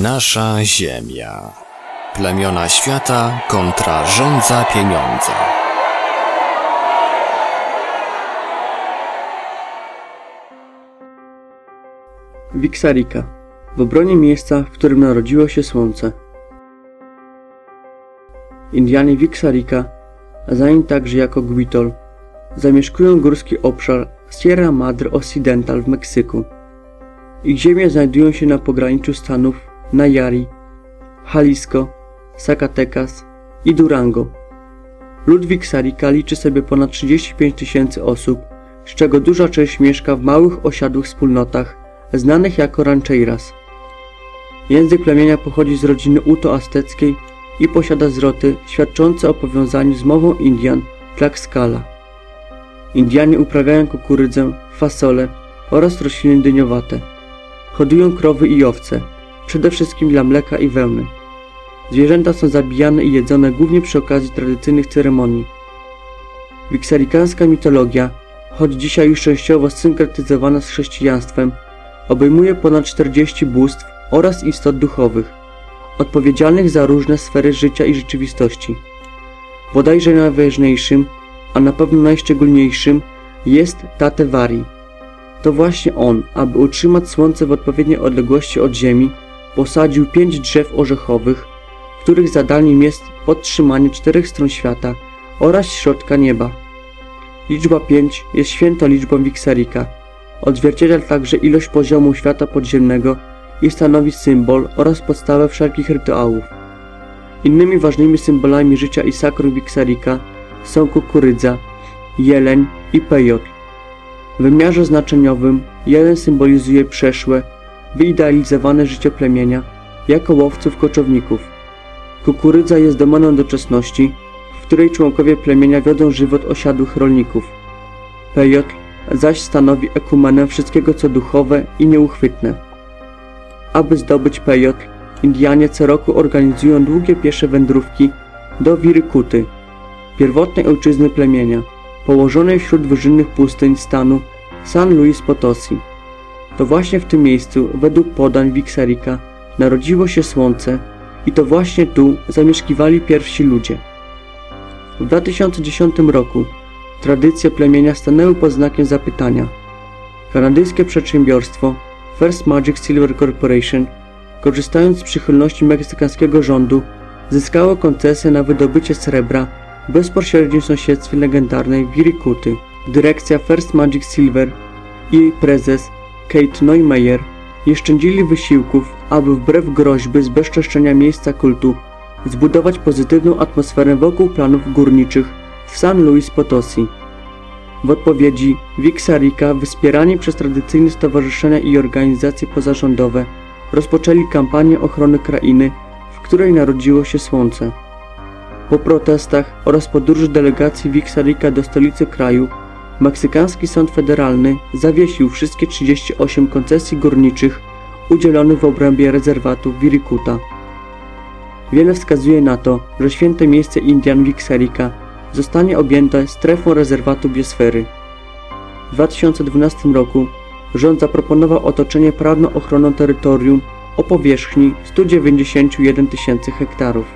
Nasza Ziemia. Plemiona świata kontra rządza pieniądza. Wixarika. W obronie miejsca, w którym narodziło się słońce. Indianie Wixarika, a za nim także jako Guitol, zamieszkują górski obszar Sierra Madre Occidental w Meksyku. Ich ziemie znajdują się na pograniczu stanów Nayari, Jalisco, Zacatecas i Durango. Lud Wixarika liczy sobie ponad 35 tysięcy osób, z czego duża część mieszka w małych osiadłych wspólnotach znanych jako rancheiras. Język plemienia pochodzi z rodziny uto-azteckiej i posiada zwroty świadczące o powiązaniu z mową Indian Tlaxcala. Indianie uprawiają kukurydzę, fasolę oraz rośliny dyniowate. Hodują krowy i owce, przede wszystkim dla mleka i wełny. Zwierzęta są zabijane i jedzone głównie przy okazji tradycyjnych ceremonii. Wiksarikańska mitologia, choć dzisiaj już częściowo synkretyzowana z chrześcijaństwem, obejmuje ponad 40 bóstw oraz istot duchowych, odpowiedzialnych za różne sfery życia i rzeczywistości. Bodajże najważniejszym, a na pewno najszczególniejszym jest Tatevari. To właśnie on, aby utrzymać słońce w odpowiedniej odległości od Ziemi, posadził pięć drzew orzechowych, których zadaniem jest podtrzymanie czterech stron świata oraz środka nieba. Liczba 5 jest świętą liczbą Wixarika. Odzwierciedla także ilość poziomu świata podziemnego i stanowi symbol oraz podstawę wszelkich rytuałów. Innymi ważnymi symbolami życia i sakrum Wixarika są kukurydza, jeleń i pejotl. W wymiarze znaczeniowym jeleń symbolizuje przeszłe, wyidealizowane życie plemienia jako łowców koczowników. Kukurydza jest domeną doczesności, w której członkowie plemienia wiodą żywot osiadłych rolników. Pejotl zaś stanowi ekumenę wszystkiego co duchowe i nieuchwytne. Aby zdobyć pejotl, Indianie co roku organizują długie piesze wędrówki do Wirykuty, pierwotnej ojczyzny plemienia, położonej wśród wyżynnych pustyń stanu San Luis Potosi. To właśnie w tym miejscu, według podań Wixarika, narodziło się słońce i to właśnie tu zamieszkiwali pierwsi ludzie. W 2010 roku tradycje plemienia stanęły pod znakiem zapytania. Kanadyjskie przedsiębiorstwo First Magic Silver Corporation, korzystając z przychylności meksykańskiego rządu, zyskało koncesję na wydobycie srebra w bezpośrednim sąsiedztwie legendarnej Wirikuty. Dyrekcja First Magic Silver i jej prezes Kate Neumeyer nie szczędzili wysiłków, aby wbrew groźby zbezczeszczenia miejsca kultu zbudować pozytywną atmosferę wokół planów górniczych w San Luis Potosi. W odpowiedzi Wixarika, wspierani przez tradycyjne stowarzyszenia i organizacje pozarządowe, rozpoczęli kampanię ochrony krainy, w której narodziło się słońce. Po protestach oraz podróży delegacji Wixarika do stolicy kraju, Meksykański Sąd Federalny zawiesił wszystkie 38 koncesji górniczych udzielonych w obrębie rezerwatu Wirikuta. Wiele wskazuje na to, że święte miejsce Indian Wixarika zostanie objęte strefą rezerwatu biosfery. W 2012 roku rząd zaproponował otoczenie prawną ochroną terytorium o powierzchni 191 tysięcy hektarów.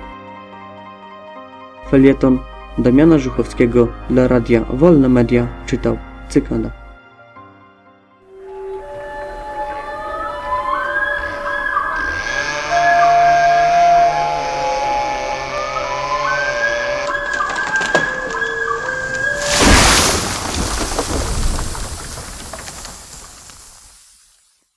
Felieton Damiana Żuchowskiego dla radia Wolne Media czytał Cykada.